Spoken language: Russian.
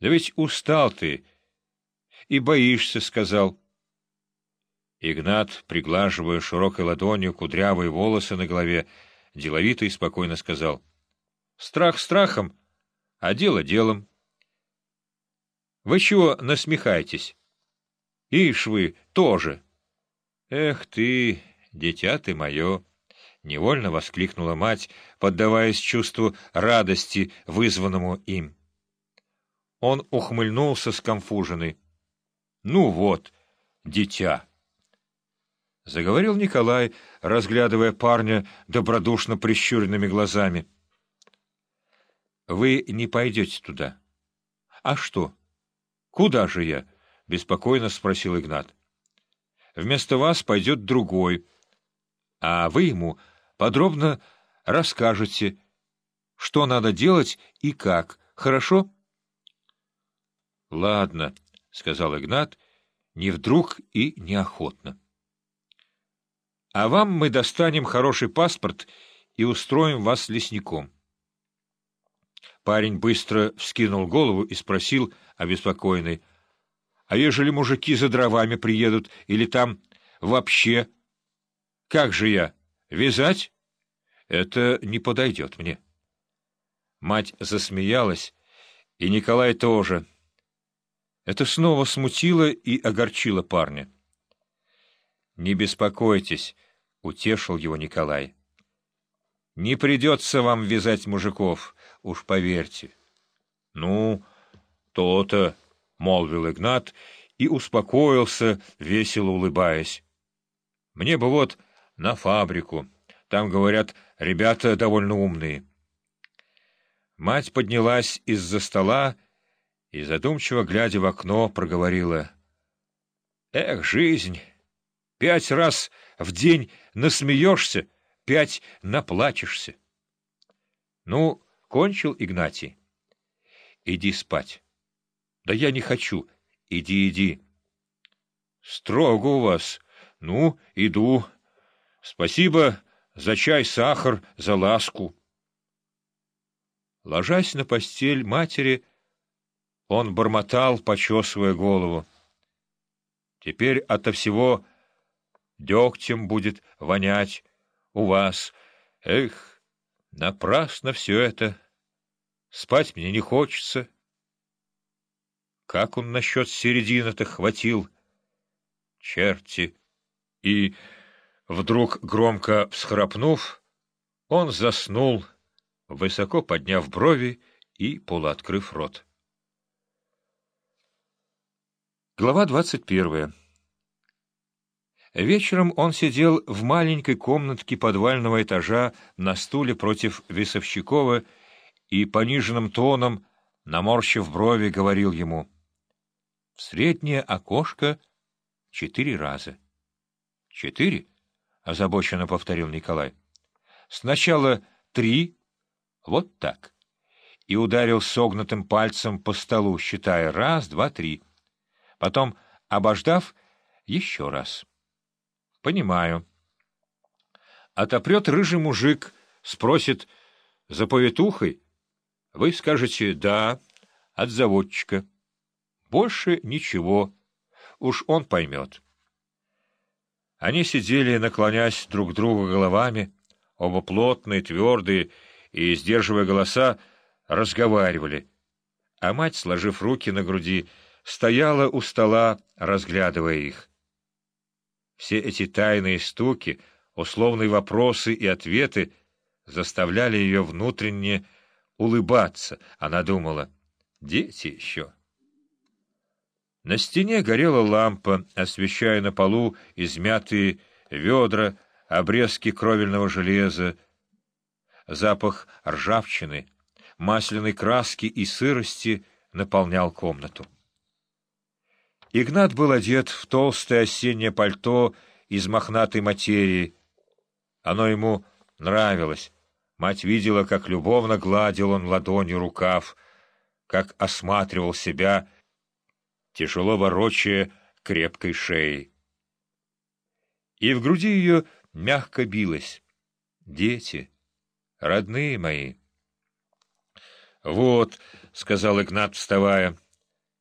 Да ведь устал ты и боишься, — сказал. Игнат, приглаживая широкой ладонью кудрявые волосы на голове, деловито и спокойно сказал. — Страх страхом, а дело делом. Вы чего насмехаетесь? Ишь вы тоже. Эх ты, дитя ты мое! — невольно воскликнула мать, поддаваясь чувству радости, вызванному им. Он ухмыльнулся скомфуженный. — Ну вот, дитя! — заговорил Николай, разглядывая парня добродушно прищуренными глазами. — Вы не пойдете туда. — А что? Куда же я? — беспокойно спросил Игнат. — Вместо вас пойдет другой, а вы ему подробно расскажете, что надо делать и как, хорошо? —— Ладно, — сказал Игнат, не вдруг и неохотно. — А вам мы достанем хороший паспорт и устроим вас лесником. Парень быстро вскинул голову и спросил, обеспокоенный, — А ежели мужики за дровами приедут или там вообще? Как же я? Вязать? Это не подойдет мне. Мать засмеялась, и Николай тоже — это снова смутило и огорчило парня. «Не беспокойтесь», — утешил его Николай. «Не придется вам вязать мужиков, уж поверьте». «Ну, то-то», — молвил Игнат и успокоился, весело улыбаясь. «Мне бы вот на фабрику. Там, говорят, ребята довольно умные». Мать поднялась из-за стола и, задумчиво глядя в окно, проговорила. — Эх, жизнь! Пять раз в день насмеешься, пять наплачешься. — Ну, кончил Игнатий? — Иди спать. — Да я не хочу. Иди, иди. — Строго у вас. Ну, иду. Спасибо за чай, сахар, за ласку. Ложась на постель матери, — он бормотал, почесывая голову. Теперь ото всего дегтем будет вонять у вас. Эх, напрасно все это. Спать мне не хочется. Как он насчет середины-то хватил? Черти! И, вдруг громко всхрапнув, он заснул, высоко подняв брови и полуоткрыв рот. Глава двадцать первая. Вечером он сидел в маленькой комнатке подвального этажа на стуле против Весовщикова и пониженным тоном, наморщив брови, говорил ему «В среднее окошко четыре раза». «Четыре?» — озабоченно повторил Николай. «Сначала три, вот так». И ударил согнутым пальцем по столу, считая раз, два, три. Потом, обождав, еще раз. — Понимаю. Отопрет рыжий мужик, спросит за повитухой. Вы скажете «да» от заводчика. Больше ничего. Уж он поймет. Они сидели, наклонясь друг к другу головами, оба плотные, твердые, и, сдерживая голоса, разговаривали. А мать, сложив руки на груди, стояла у стола, разглядывая их. Все эти тайные стуки, условные вопросы и ответы заставляли ее внутренне улыбаться. Она думала, дети еще. На стене горела лампа, освещая на полу измятые ведра, обрезки кровельного железа, запах ржавчины, масляной краски и сырости наполнял комнату. Игнат был одет в толстое осеннее пальто из мохнатой материи. Оно ему нравилось. Мать видела, как любовно гладил он ладонью рукав, как осматривал себя, тяжело ворочая крепкой шеей. И в груди ее мягко билось. «Дети, родные мои!» «Вот», — сказал Игнат, вставая, —